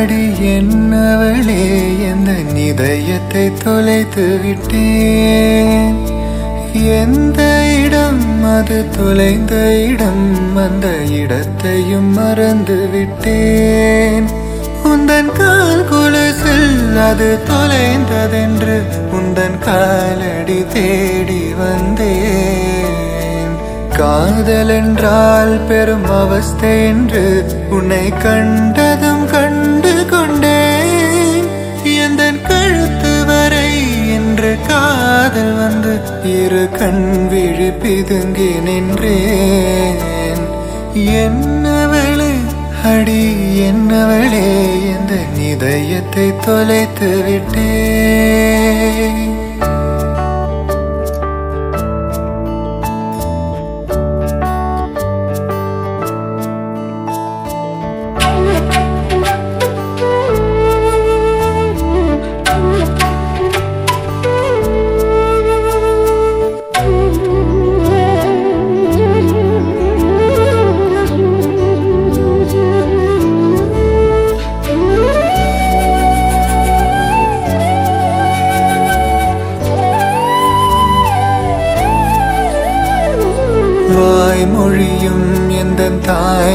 அடி என்னவளே எந்த நிதயத்தை தொலைத்து விட்டேன்? எந்த இடம் அது தொலைந்த இடம்? அந்த இடத்தையும் மறந்து விட்டேன். உந்தன் கால் குலசில் அது தொலைந்ததென்று உந்தன் காலடி தேடி வந்தேன். காதல் என்றால் பெரும் அவஸ்தை என்று உன்னை கண்ட காதல் வந்து இரு கண் விழி பிதுங்கி நின்றேன். என்னவளே அடி என்னவளே எந்த இதயத்தை தொலைத்து விட்டேன்.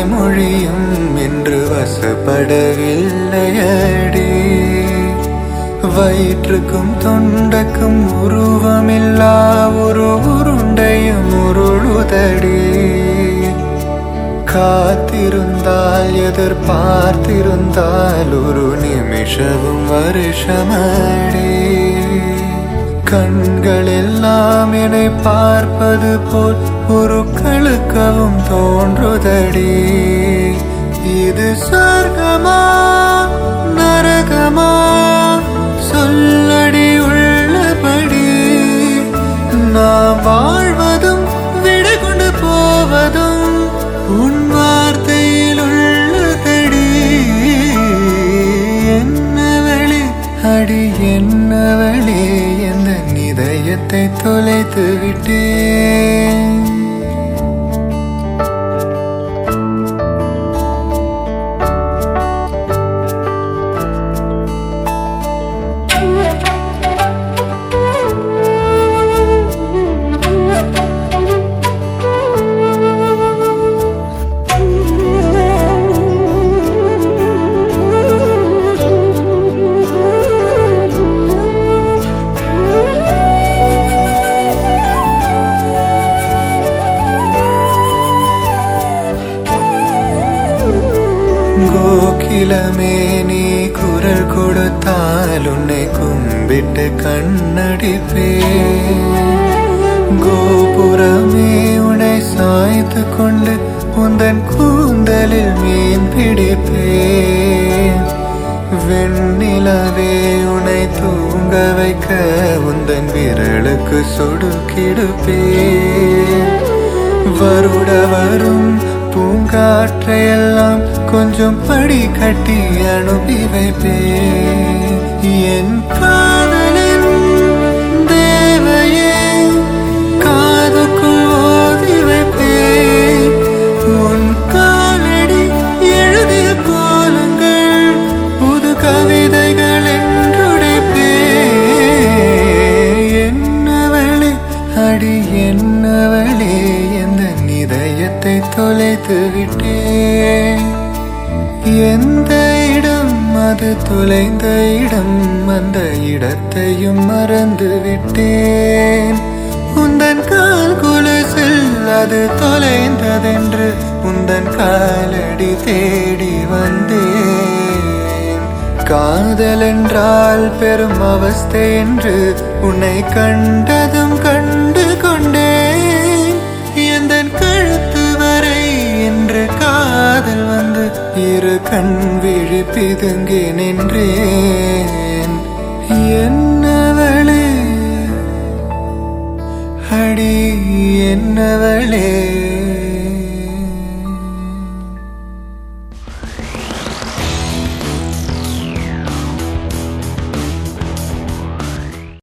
மொழியும் என்று வசப்படவில்லையடி. வயிற்றுக்கும் தொண்டக்கும் உருவமில்லா ஒரு உருண்டையும் உருளுதடி. காத்திருந்தால் எதிர்பார்த்திருந்தால் ஒரு நிமிஷமும் வருஷமடி. கண்கள் எல்லாம் என்னை பார்ப்பது போல் ஒரு கழுக்கவும் தோன்று வாழ்வதும் விட கொண்டு போவதும் உன் வார்த்தையில் உள்ளதடி. என்னவழி அடி என்னவழி எந்த நிதயத்தை தொலைத்து விட்டேன் கோகிலமே நீ குரல் கொடுத்தால் உன்னை கும்பிட்டு கண்ணடிப்பே கோபுரமே உன்னை சாய்த்து கொண்டு உந்தன் கூந்தலில் மீன் பிடிப்பே வெண்ணிலவே உனை தூங்க வைக்க உந்தன் விரலுக்கு சொடுக்கிடுப்பே வருட வரும் பூங்காற்றையெல்லாம் கொஞ்சம் படி கட்டி அனுப்பி வைப்பேன். என் காதலின் தேவையே காதுக்குள் ஓதி வைப்பேன். உன் காலடி எழுதிய கோலங்கள் புது கவிதைகள் என்றுடைப்பேன். என்னவளே அடி என்னவளே. எந்த இதயத்தை தொலைத்து விட்டேன் எந்த இடம் அது தொலைந்த இடம் அந்த இடத்தையும் மறந்து விட்டேன் உந்தன் கால் குலசில் அது தொலைந்ததென்று உந்தன் காலடி தேடி வந்தேன். காதல் என்றால் பெரும் அவஸ்தை என்று உன்னை கண்டதும் கண்டு கொண்டு இரு கண் விழி பிதுங்கி நின்றேன். என்னவளே? அடி என்னவளே?